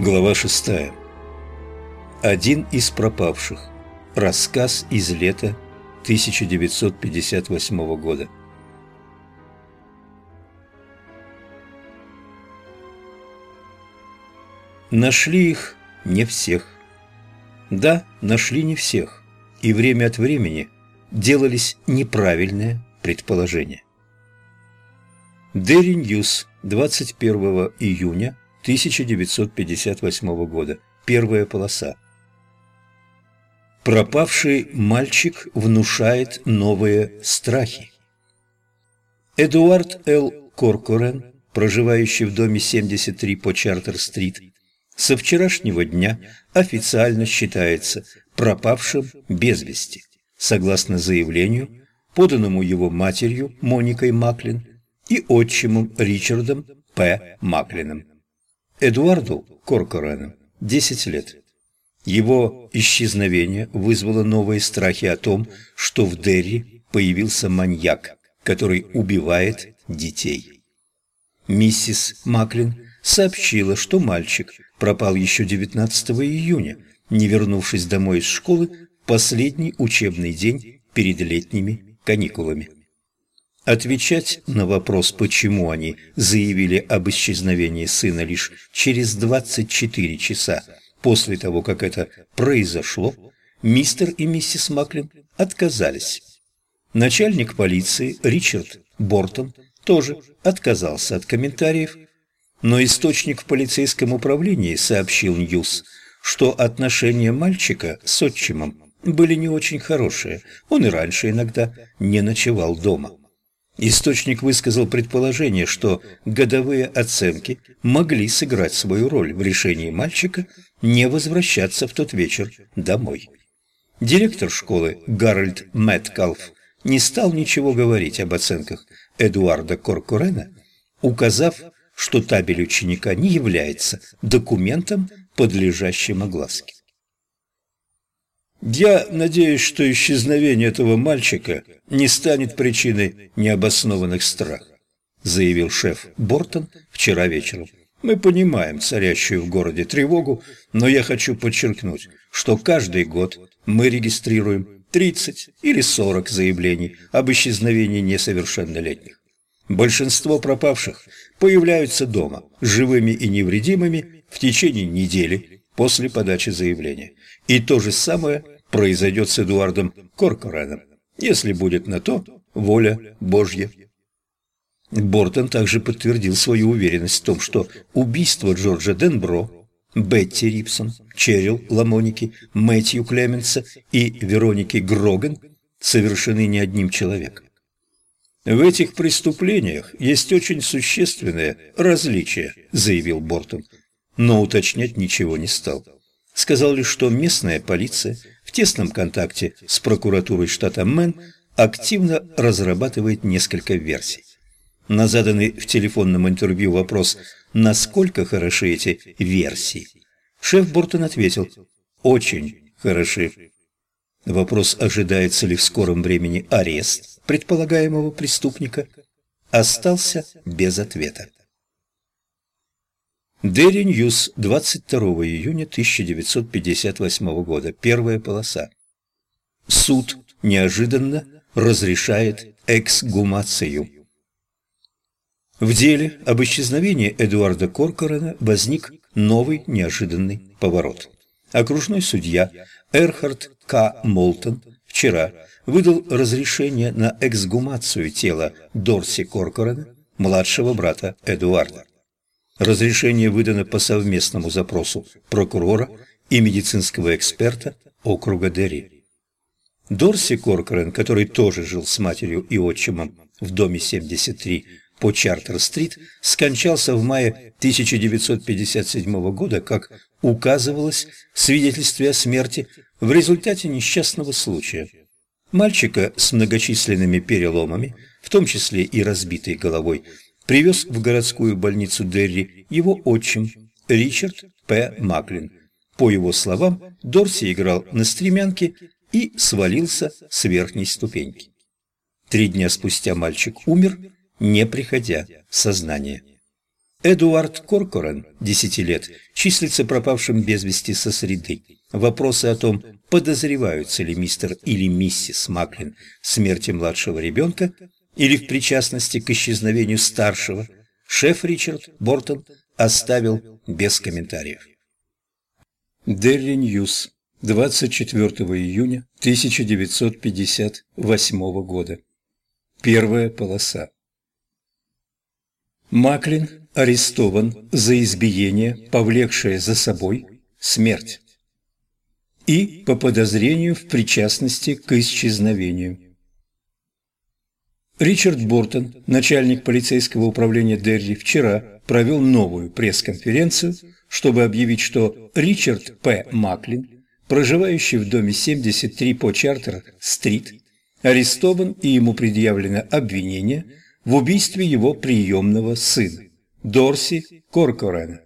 Глава 6. Один из пропавших. Рассказ из лета 1958 года. Нашли их не всех. Да, нашли не всех, и время от времени делались неправильные предположения. Дерри Ньюс, 21 июня 1958 года. Первая полоса. Пропавший мальчик внушает новые страхи. Эдуард Л. Коркорен, проживающий в доме 73 по Чартер-стрит, со вчерашнего дня официально считается пропавшим без вести, согласно заявлению, поданному его матерью Моникой Маклин и отчимом Ричардом П. Маклином. Эдуарду Коркорану 10 лет. Его исчезновение вызвало новые страхи о том, что в Дерри появился маньяк, который убивает детей. Миссис Маклин сообщила, что мальчик пропал еще 19 июня, не вернувшись домой из школы последний учебный день перед летними каникулами. Отвечать на вопрос, почему они заявили об исчезновении сына лишь через 24 часа после того, как это произошло, мистер и миссис Маклин отказались. Начальник полиции Ричард Бортон тоже отказался от комментариев, но источник в полицейском управлении сообщил Ньюс, что отношения мальчика с отчимом были не очень хорошие, он и раньше иногда не ночевал дома. Источник высказал предположение, что годовые оценки могли сыграть свою роль в решении мальчика не возвращаться в тот вечер домой. Директор школы Гарольд Мэткалф не стал ничего говорить об оценках Эдуарда Коркурена, указав, что табель ученика не является документом, подлежащим огласке. Я надеюсь, что исчезновение этого мальчика не станет причиной необоснованных страхов, заявил шеф Бортон вчера вечером. Мы понимаем царящую в городе тревогу, но я хочу подчеркнуть, что каждый год мы регистрируем 30 или 40 заявлений об исчезновении несовершеннолетних. Большинство пропавших появляются дома, живыми и невредимыми, в течение недели после подачи заявления. И то же самое произойдет с Эдуардом Коркораном, если будет на то воля Божья. Бортон также подтвердил свою уверенность в том, что убийство Джорджа Денбро, Бетти Рипсон, Черил Ламоники, Мэтью Клеменса и Вероники Гроган совершены не одним человеком. В этих преступлениях есть очень существенное различие, заявил Бортон, но уточнять ничего не стал сказал лишь, что местная полиция в тесном контакте с прокуратурой штата Мэн активно разрабатывает несколько версий. На заданный в телефонном интервью вопрос «Насколько хороши эти версии?» шеф Бортон ответил «Очень хороши». Вопрос, ожидается ли в скором времени арест предполагаемого преступника, остался без ответа. Дерри Ньюс, 22 июня 1958 года. Первая полоса. Суд неожиданно разрешает эксгумацию. В деле об исчезновении Эдуарда Коркорена возник новый неожиданный поворот. Окружной судья Эрхард К. Молтон вчера выдал разрешение на эксгумацию тела Дорси Коркорена, младшего брата Эдуарда. Разрешение выдано по совместному запросу прокурора и медицинского эксперта округа Дерри. Дорси Коркорен, который тоже жил с матерью и отчимом в доме 73 по Чартер-стрит, скончался в мае 1957 года, как указывалось в свидетельстве о смерти в результате несчастного случая. Мальчика с многочисленными переломами, в том числе и разбитой головой, привез в городскую больницу Дерри его отчим Ричард П. Маклин. По его словам, Дорси играл на стремянке и свалился с верхней ступеньки. Три дня спустя мальчик умер, не приходя в сознание. Эдуард Коркорен, 10 лет, числится пропавшим без вести со среды. Вопросы о том, подозреваются ли мистер или миссис Маклин в смерти младшего ребенка или в причастности к исчезновению старшего, шеф Ричард Бортон оставил без комментариев. Дерри Ньюс, 24 июня 1958 года. Первая полоса. Маклин арестован за избиение, повлекшее за собой смерть, и по подозрению в причастности к исчезновению. Ричард Бортон, начальник полицейского управления Дерри, вчера провел новую пресс-конференцию, чтобы объявить, что Ричард П. Маклин, проживающий в доме 73 по Чартер-стрит, арестован и ему предъявлено обвинение в убийстве его приемного сына, Дорси Коркорена.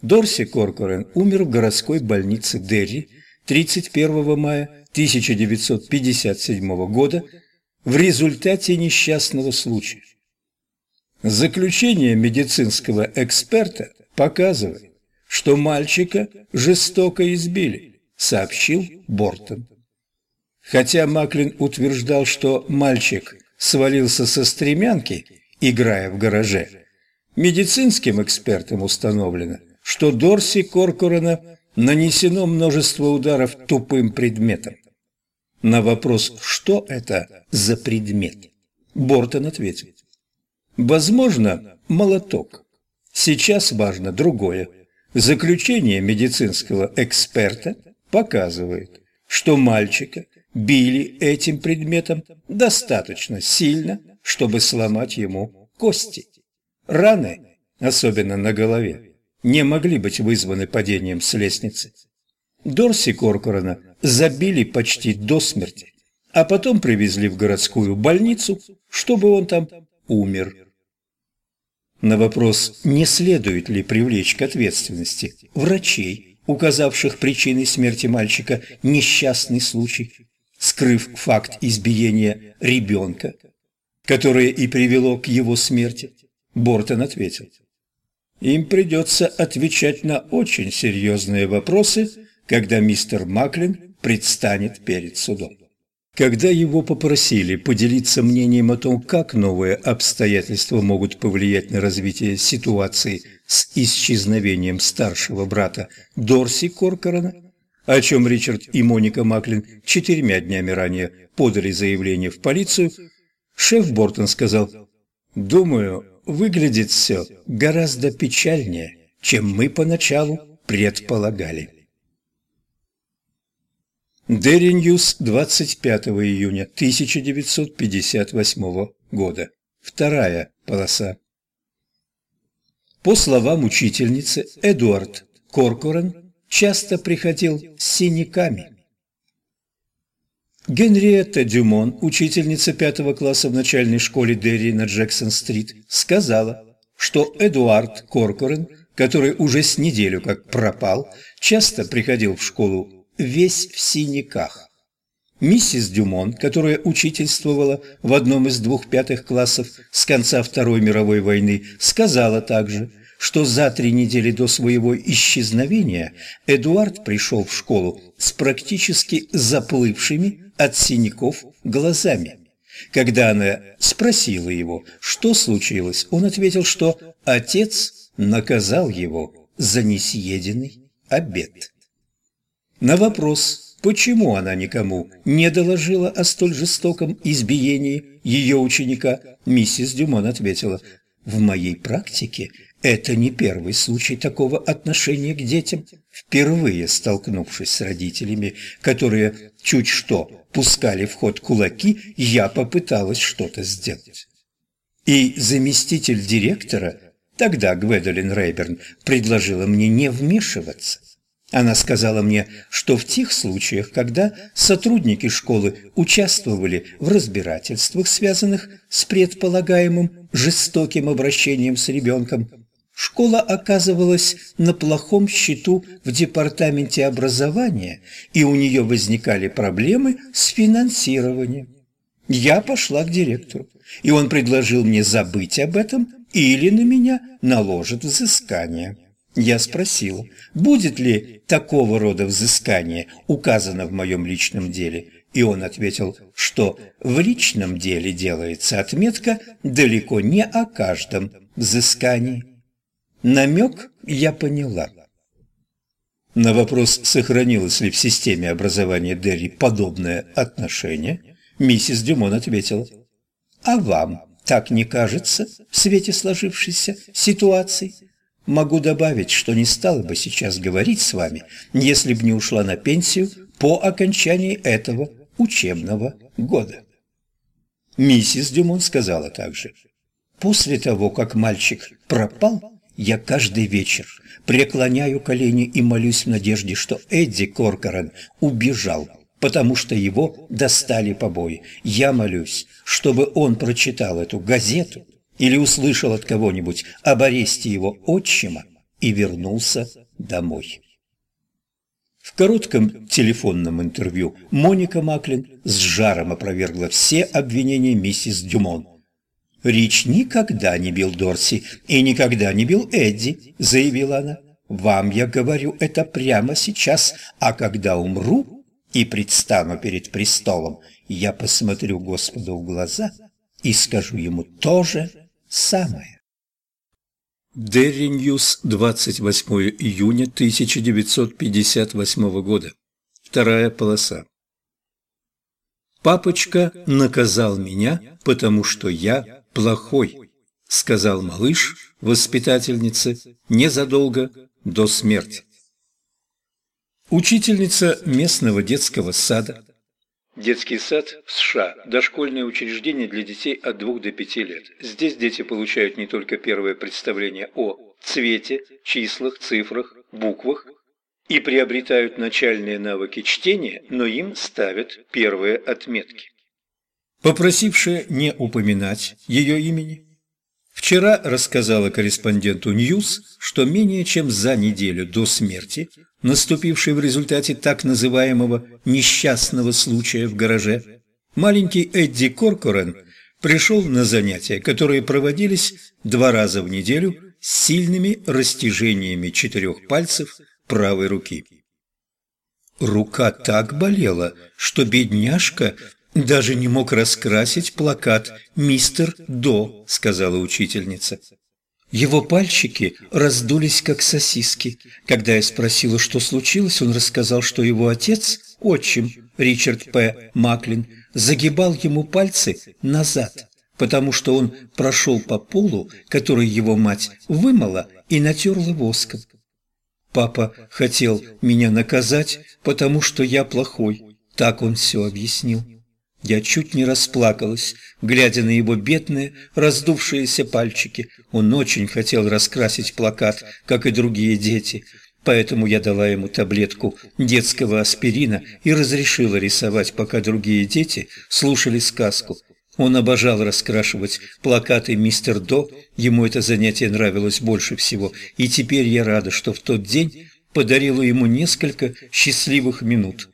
Дорси Коркорен умер в городской больнице Дерри 31 мая 1957 года в результате несчастного случая. Заключение медицинского эксперта показывает, что мальчика жестоко избили, сообщил Бортон. Хотя Маклин утверждал, что мальчик свалился со стремянки, играя в гараже, медицинским экспертам установлено, что Дорси Коркорена нанесено множество ударов тупым предметом. На вопрос, что это за предмет, Бортон ответил. Возможно, молоток. Сейчас важно другое. Заключение медицинского эксперта показывает, что мальчика били этим предметом достаточно сильно, чтобы сломать ему кости. Раны, особенно на голове, не могли быть вызваны падением с лестницы. Дорси Коркорана забили почти до смерти, а потом привезли в городскую больницу, чтобы он там умер. На вопрос, не следует ли привлечь к ответственности врачей, указавших причиной смерти мальчика несчастный случай, скрыв факт избиения ребенка, которое и привело к его смерти, Бортон ответил. Им придется отвечать на очень серьезные вопросы, когда мистер Маклин предстанет перед судом. Когда его попросили поделиться мнением о том, как новые обстоятельства могут повлиять на развитие ситуации с исчезновением старшего брата Дорси Коркорана, о чем Ричард и Моника Маклин четырьмя днями ранее подали заявление в полицию, шеф Бортон сказал, «Думаю, выглядит все гораздо печальнее, чем мы поначалу предполагали». Дерри Ньюс 25 июня 1958 года. Вторая полоса. По словам учительницы, Эдуард Коркорен часто приходил с синяками. Генриетта Дюмон, учительница пятого класса в начальной школе Дерри на Джексон-стрит, сказала, что Эдуард Коркорен, который уже с неделю как пропал, часто приходил в школу весь в синяках. Миссис Дюмон, которая учительствовала в одном из двух пятых классов с конца Второй мировой войны, сказала также – что за три недели до своего исчезновения Эдуард пришел в школу с практически заплывшими от синяков глазами. Когда она спросила его, что случилось, он ответил, что отец наказал его за несъеденный обед. На вопрос, почему она никому не доложила о столь жестоком избиении ее ученика, миссис Дюмон ответила, «В моей практике это не первый случай такого отношения к детям. Впервые столкнувшись с родителями, которые чуть что пускали в ход кулаки, я попыталась что-то сделать. И заместитель директора, тогда Гведолин Рейберн, предложила мне не вмешиваться. Она сказала мне, что в тех случаях, когда сотрудники школы участвовали в разбирательствах, связанных с предполагаемым жестоким обращением с ребенком, Школа оказывалась на плохом счету в департаменте образования, и у нее возникали проблемы с финансированием. Я пошла к директору, и он предложил мне забыть об этом или на меня наложат взыскание. Я спросила, будет ли такого рода взыскание указано в моем личном деле, и он ответил, что в личном деле делается отметка далеко не о каждом взыскании. Намек я поняла. На вопрос, сохранилось ли в системе образования Дерри подобное отношение, миссис Дюмон ответила, «А вам так не кажется в свете сложившейся ситуации?» Могу добавить, что не стала бы сейчас говорить с вами, если б не ушла на пенсию по окончании этого учебного года. Миссис Дюмон сказала также, «После того, как мальчик пропал, я каждый вечер преклоняю колени и молюсь в надежде, что Эдди Коркорен убежал, потому что его достали побои. Я молюсь, чтобы он прочитал эту газету или услышал от кого-нибудь об аресте его отчима и вернулся домой. В коротком телефонном интервью Моника Маклин с жаром опровергла все обвинения миссис Дюмон. «Рич никогда не бил Дорси и никогда не бил Эдди», — заявила она. «Вам я говорю это прямо сейчас, а когда умру и предстану перед престолом, я посмотрю Господу в глаза и скажу ему то же самое». Дерри Ньюс, 28 июня 1958 года. Вторая полоса. «Папочка наказал меня, потому что я плохой», — сказал малыш воспитательнице незадолго до смерти. Учительница местного детского сада Детский сад в США – дошкольное учреждение для детей от 2 до 5 лет. Здесь дети получают не только первое представление о цвете, числах, цифрах, буквах и приобретают начальные навыки чтения, но им ставят первые отметки. Попросившая не упоминать ее имени, вчера рассказала корреспонденту «Ньюс», что менее чем за неделю до смерти наступивший в результате так называемого «несчастного случая в гараже», маленький Эдди Коркорен пришел на занятия, которые проводились два раза в неделю с сильными растяжениями четырех пальцев правой руки. Рука так болела, что бедняжка даже не мог раскрасить плакат «Мистер До», сказала учительница. Его пальчики раздулись, как сосиски. Когда я спросила, что случилось, он рассказал, что его отец, отчим Ричард П. Маклин, загибал ему пальцы назад, потому что он прошел по полу, который его мать вымыла и натерла воском. Папа хотел меня наказать, потому что я плохой. Так он все объяснил. Я чуть не расплакалась, глядя на его бедные, раздувшиеся пальчики. Он очень хотел раскрасить плакат, как и другие дети, поэтому я дала ему таблетку детского аспирина и разрешила рисовать, пока другие дети слушали сказку. Он обожал раскрашивать плакаты «Мистер До», ему это занятие нравилось больше всего, и теперь я рада, что в тот день подарила ему несколько счастливых минут.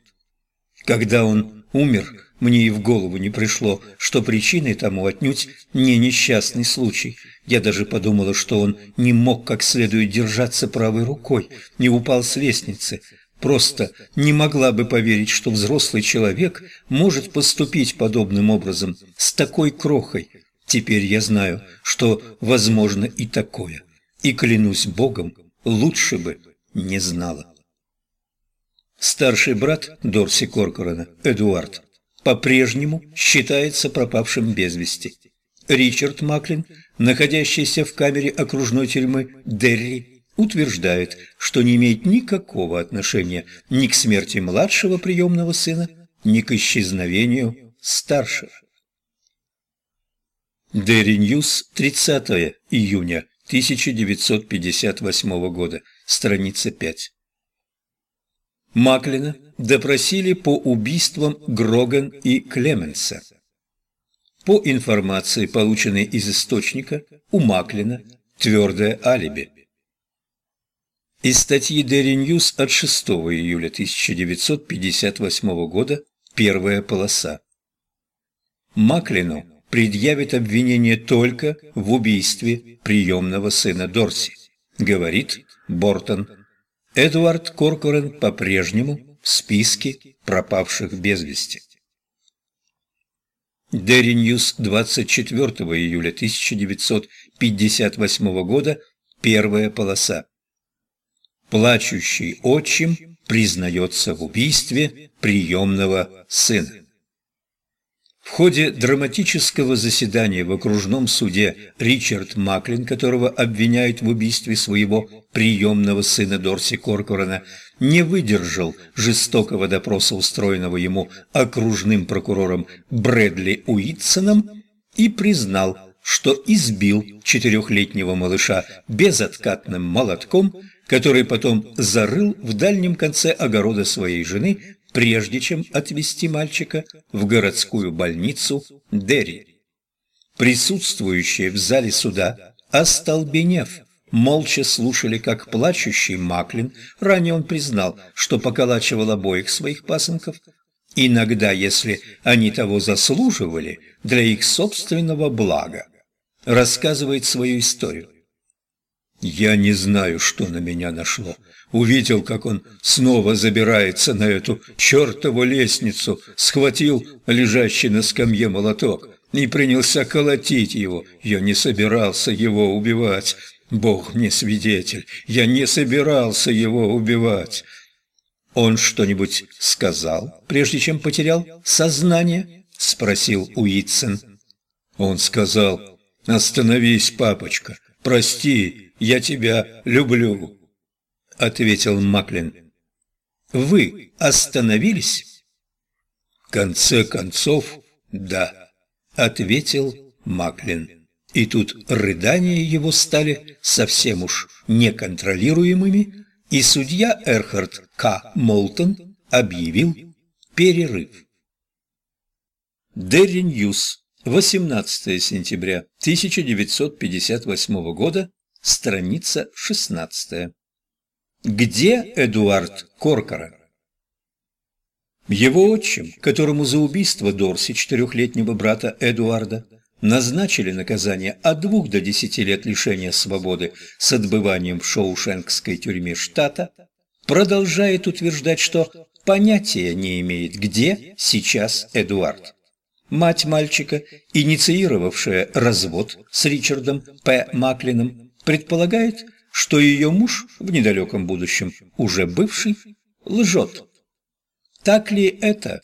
Когда он умер, мне и в голову не пришло, что причиной тому отнюдь не несчастный случай. Я даже подумала, что он не мог как следует держаться правой рукой, не упал с лестницы. Просто не могла бы поверить, что взрослый человек может поступить подобным образом, с такой крохой. Теперь я знаю, что возможно и такое. И клянусь Богом, лучше бы не знала. Старший брат Дорси Коркорена, Эдуард, по-прежнему считается пропавшим без вести. Ричард Маклин, находящийся в камере окружной тюрьмы Дерри, утверждает, что не имеет никакого отношения ни к смерти младшего приемного сына, ни к исчезновению старшего. Дерри Ньюс, 30 июня 1958 года, страница 5. Маклина допросили по убийствам Гроган и Клеменса. По информации, полученной из источника, у Маклина твердое алиби. Из статьи Дерри Ньюс от 6 июля 1958 года первая полоса. Маклину предъявит обвинение только в убийстве приемного сына Дорси, говорит Бортон. Эдуард Коркорен по-прежнему в списке пропавших без вести. Дерри Ньюс 24 июля 1958 года, первая полоса. Плачущий отчим признается в убийстве приемного сына. В ходе драматического заседания в окружном суде Ричард Маклин, которого обвиняют в убийстве своего приемного сына Дорси Коркорена, не выдержал жестокого допроса, устроенного ему окружным прокурором Брэдли Уитсоном, и признал, что избил четырехлетнего малыша безоткатным молотком, который потом зарыл в дальнем конце огорода своей жены прежде чем отвезти мальчика в городскую больницу Дерри. Присутствующие в зале суда, остолбенев, молча слушали, как плачущий Маклин, ранее он признал, что поколачивал обоих своих пасынков, иногда, если они того заслуживали, для их собственного блага, рассказывает свою историю. «Я не знаю, что на меня нашло увидел, как он снова забирается на эту чертову лестницу, схватил лежащий на скамье молоток и принялся колотить его. Я не собирался его убивать. Бог мне свидетель, я не собирался его убивать. Он что-нибудь сказал, прежде чем потерял сознание? Спросил Уитсон. Он сказал, «Остановись, папочка, прости, я тебя люблю» ответил Маклин. «Вы остановились?» «В конце концов, да», — ответил Маклин. И тут рыдания его стали совсем уж неконтролируемыми, и судья Эрхард К. Молтон объявил перерыв. Дерри Ньюс, 18 сентября 1958 года, страница 16. Где Эдуард Коркорен? Его отчим, которому за убийство Дорси, четырехлетнего брата Эдуарда, назначили наказание от двух до десяти лет лишения свободы с отбыванием в Шоушенкской тюрьме штата, продолжает утверждать, что понятия не имеет, где сейчас Эдуард. Мать мальчика, инициировавшая развод с Ричардом П. Маклином, предполагает, что ее муж, в недалеком будущем уже бывший, лжет. Так ли это?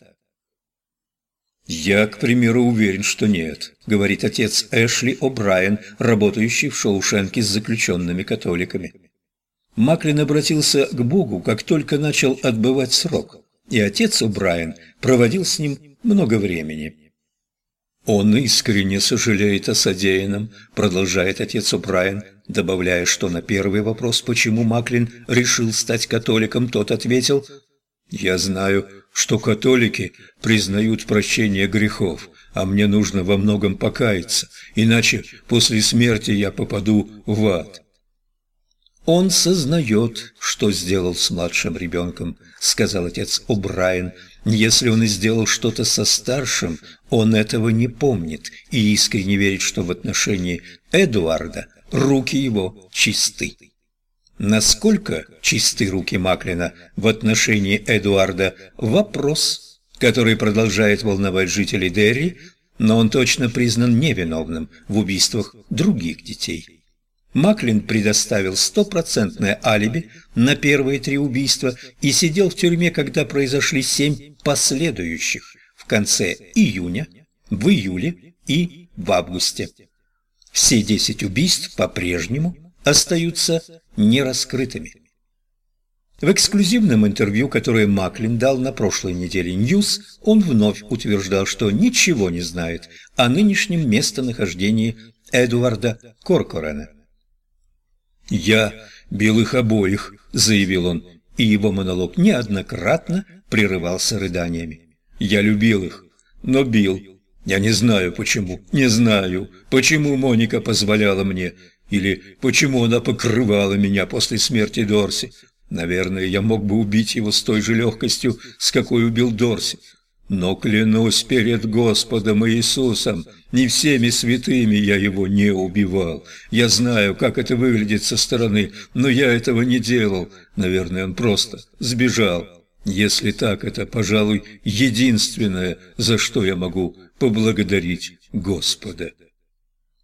«Я, к примеру, уверен, что нет», — говорит отец Эшли О'Брайен, работающий в Шоушенке с заключенными католиками. Маклин обратился к Богу, как только начал отбывать срок, и отец О'Брайен проводил с ним много времени. «Он искренне сожалеет о содеянном», — продолжает отец О'Брайен, добавляя, что на первый вопрос, почему Маклин решил стать католиком, тот ответил, «Я знаю, что католики признают прощение грехов, а мне нужно во многом покаяться, иначе после смерти я попаду в ад». «Он сознает, что сделал с младшим ребенком», — сказал отец О'Брайен, — если он и сделал что-то со старшим, он этого не помнит и искренне верит, что в отношении Эдуарда руки его чисты. Насколько чисты руки Маклина в отношении Эдуарда – вопрос, который продолжает волновать жителей Дерри, но он точно признан невиновным в убийствах других детей. Маклин предоставил стопроцентное алиби на первые три убийства и сидел в тюрьме, когда произошли семь последующих в конце июня, в июле и в августе. Все десять убийств по-прежнему остаются нераскрытыми. В эксклюзивном интервью, которое Маклин дал на прошлой неделе Ньюс, он вновь утверждал, что ничего не знает о нынешнем местонахождении Эдуарда Коркорена. «Я бил их обоих», — заявил он, и его монолог неоднократно прерывался рыданиями. «Я любил их, но бил. Я не знаю почему, не знаю, почему Моника позволяла мне, или почему она покрывала меня после смерти Дорси. Наверное, я мог бы убить его с той же легкостью, с какой убил Дорси. Но клянусь перед Господом Иисусом, не всеми святыми я его не убивал. Я знаю, как это выглядит со стороны, но я этого не делал. Наверное, он просто сбежал. Если так, это, пожалуй, единственное, за что я могу поблагодарить Господа.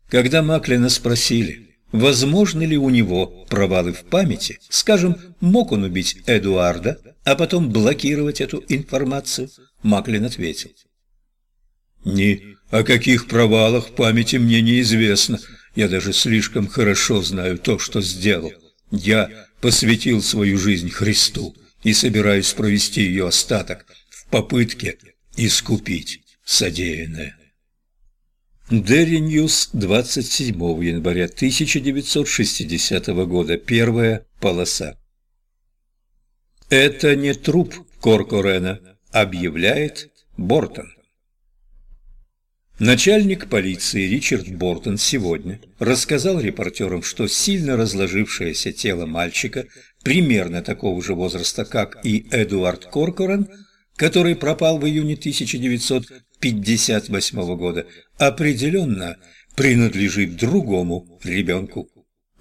Когда Маклина спросили, возможно ли у него провалы в памяти, скажем, мог он убить Эдуарда, а потом блокировать эту информацию, Маклин ответил. «Ни о каких провалах в памяти мне неизвестно. Я даже слишком хорошо знаю то, что сделал. Я посвятил свою жизнь Христу и собираюсь провести ее остаток в попытке искупить содеянное». Дерри Ньюс, 27 января 1960 года, первая полоса. «Это не труп Коркорена», объявляет Бортон. Начальник полиции Ричард Бортон сегодня рассказал репортерам, что сильно разложившееся тело мальчика, примерно такого же возраста, как и Эдуард Коркорен, который пропал в июне 1958 года, определенно принадлежит другому ребенку.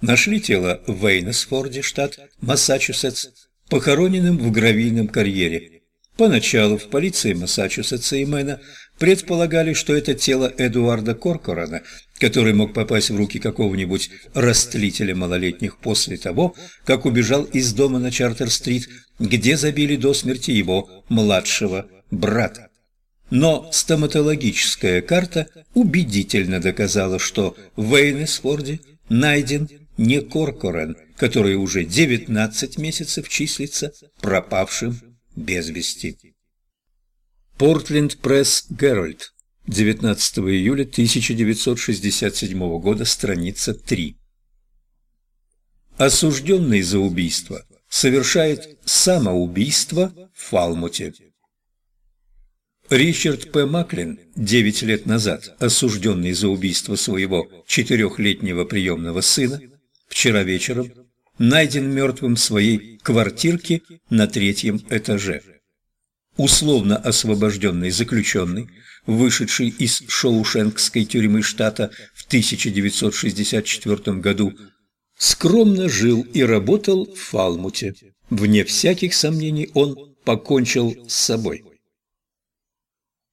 Нашли тело в Вейнесфорде, штат Массачусетс, похороненным в гравийном карьере, Поначалу в полиции Массачусетса и Мэна предполагали, что это тело Эдуарда Коркорана, который мог попасть в руки какого-нибудь растлителя малолетних после того, как убежал из дома на Чартер-стрит, где забили до смерти его младшего брата. Но стоматологическая карта убедительно доказала, что в Эйнесфорде найден не Коркоран, который уже 19 месяцев числится пропавшим без вести. Портленд Пресс Геральт, 19 июля 1967 года, страница 3. Осужденный за убийство совершает самоубийство в Фалмуте. Ричард П. Маклин, 9 лет назад осужденный за убийство своего четырехлетнего приемного сына, вчера вечером найден мертвым в своей квартирке на третьем этаже. Условно освобожденный заключенный, вышедший из Шоушенкской тюрьмы штата в 1964 году, скромно жил и работал в Фалмуте. Вне всяких сомнений он покончил с собой.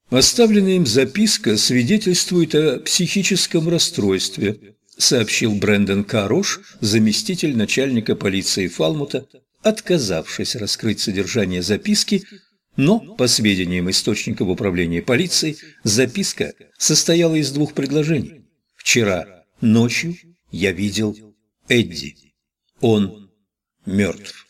Оставленная им записка свидетельствует о психическом расстройстве, сообщил Брэндон Карош, заместитель начальника полиции Фалмута, отказавшись раскрыть содержание записки, но, по сведениям источников управления полиции, записка состояла из двух предложений. «Вчера ночью я видел Эдди. Он мертв».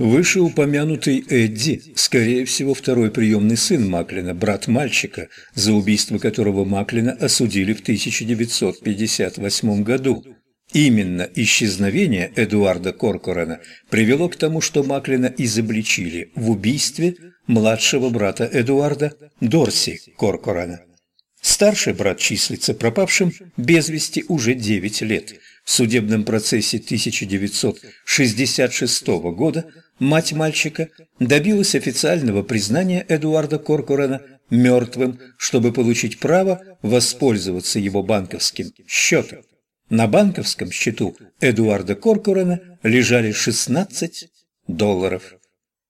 Вышеупомянутый Эдди, скорее всего, второй приемный сын Маклина, брат мальчика, за убийство которого Маклина осудили в 1958 году. Именно исчезновение Эдуарда Коркорена привело к тому, что Маклина изобличили в убийстве младшего брата Эдуарда Дорси Коркорена. Старший брат числится пропавшим без вести уже 9 лет. В судебном процессе 1966 года мать мальчика, добилась официального признания Эдуарда Коркорена мертвым, чтобы получить право воспользоваться его банковским счетом. На банковском счету Эдуарда Коркорена лежали 16 долларов.